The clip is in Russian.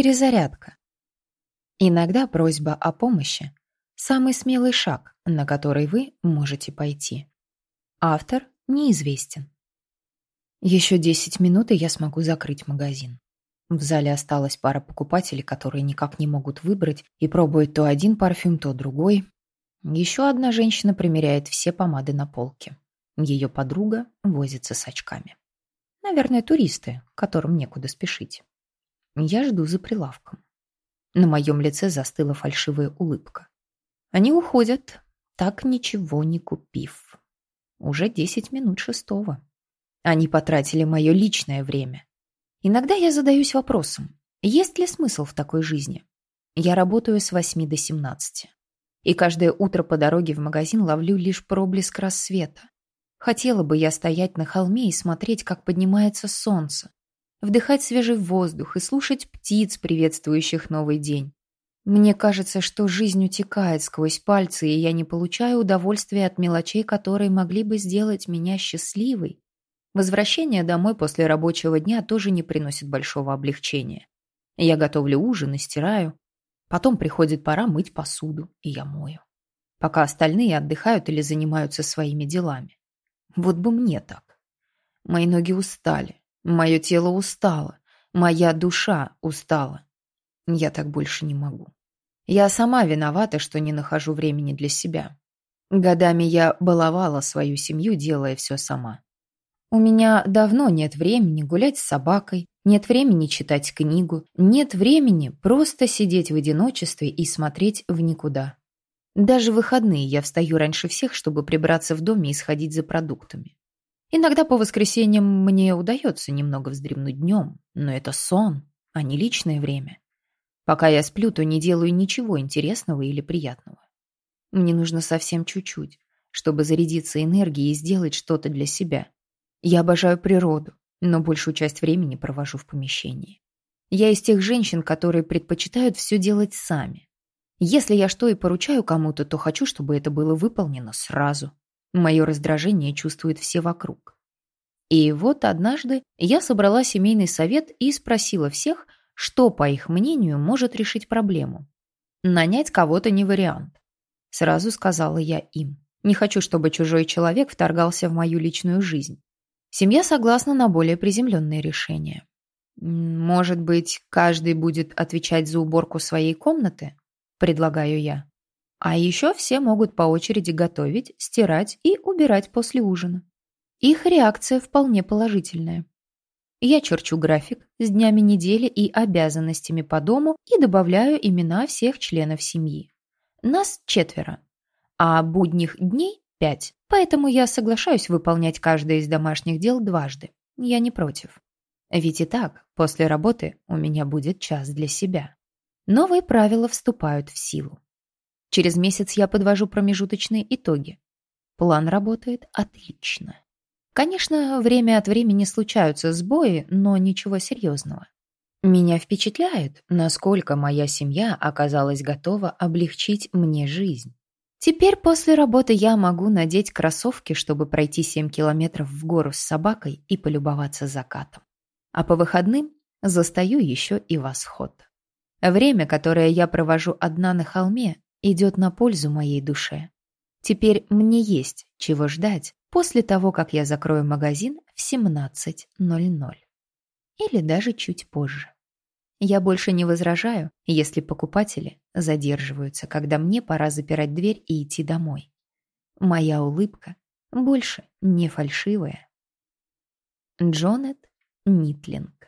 Перезарядка. Иногда просьба о помощи – самый смелый шаг, на который вы можете пойти. Автор неизвестен. Еще 10 минут, и я смогу закрыть магазин. В зале осталась пара покупателей, которые никак не могут выбрать и пробуют то один парфюм, то другой. Еще одна женщина примеряет все помады на полке. Ее подруга возится с очками. Наверное, туристы, которым некуда спешить. Я жду за прилавком. На моем лице застыла фальшивая улыбка. Они уходят, так ничего не купив. Уже десять минут шестого. Они потратили мое личное время. Иногда я задаюсь вопросом, есть ли смысл в такой жизни? Я работаю с восьми до семнадцати. И каждое утро по дороге в магазин ловлю лишь проблеск рассвета. Хотела бы я стоять на холме и смотреть, как поднимается солнце, вдыхать свежий воздух и слушать птиц, приветствующих новый день. Мне кажется, что жизнь утекает сквозь пальцы, и я не получаю удовольствия от мелочей, которые могли бы сделать меня счастливой. Возвращение домой после рабочего дня тоже не приносит большого облегчения. Я готовлю ужин и стираю. Потом приходит пора мыть посуду, и я мою. Пока остальные отдыхают или занимаются своими делами. Вот бы мне так. Мои ноги устали, Мое тело устало, моя душа устала. Я так больше не могу. Я сама виновата, что не нахожу времени для себя. Годами я баловала свою семью, делая все сама. У меня давно нет времени гулять с собакой, нет времени читать книгу, нет времени просто сидеть в одиночестве и смотреть в никуда. Даже в выходные я встаю раньше всех, чтобы прибраться в доме и сходить за продуктами. Иногда по воскресеньям мне удается немного вздремнуть днем, но это сон, а не личное время. Пока я сплю, то не делаю ничего интересного или приятного. Мне нужно совсем чуть-чуть, чтобы зарядиться энергией и сделать что-то для себя. Я обожаю природу, но большую часть времени провожу в помещении. Я из тех женщин, которые предпочитают все делать сами. Если я что и поручаю кому-то, то хочу, чтобы это было выполнено сразу. Мое раздражение чувствуют все вокруг. И вот однажды я собрала семейный совет и спросила всех, что, по их мнению, может решить проблему. Нанять кого-то не вариант. Сразу сказала я им. Не хочу, чтобы чужой человек вторгался в мою личную жизнь. Семья согласна на более приземленные решения. Может быть, каждый будет отвечать за уборку своей комнаты? Предлагаю я. А еще все могут по очереди готовить, стирать и убирать после ужина. Их реакция вполне положительная. Я черчу график с днями недели и обязанностями по дому и добавляю имена всех членов семьи. Нас четверо, а будних дней пять, поэтому я соглашаюсь выполнять каждое из домашних дел дважды. Я не против. Ведь и так, после работы у меня будет час для себя. Новые правила вступают в силу. Через месяц я подвожу промежуточные итоги. План работает отлично. Конечно, время от времени случаются сбои, но ничего серьезного. Меня впечатляет, насколько моя семья оказалась готова облегчить мне жизнь. Теперь после работы я могу надеть кроссовки, чтобы пройти 7 километров в гору с собакой и полюбоваться закатом. А по выходным застаю еще и восход. Время, которое я провожу одна на холме, идет на пользу моей душе. Теперь мне есть чего ждать после того, как я закрою магазин в 17.00. Или даже чуть позже. Я больше не возражаю, если покупатели задерживаются, когда мне пора запирать дверь и идти домой. Моя улыбка больше не фальшивая. Джонет Нитлинг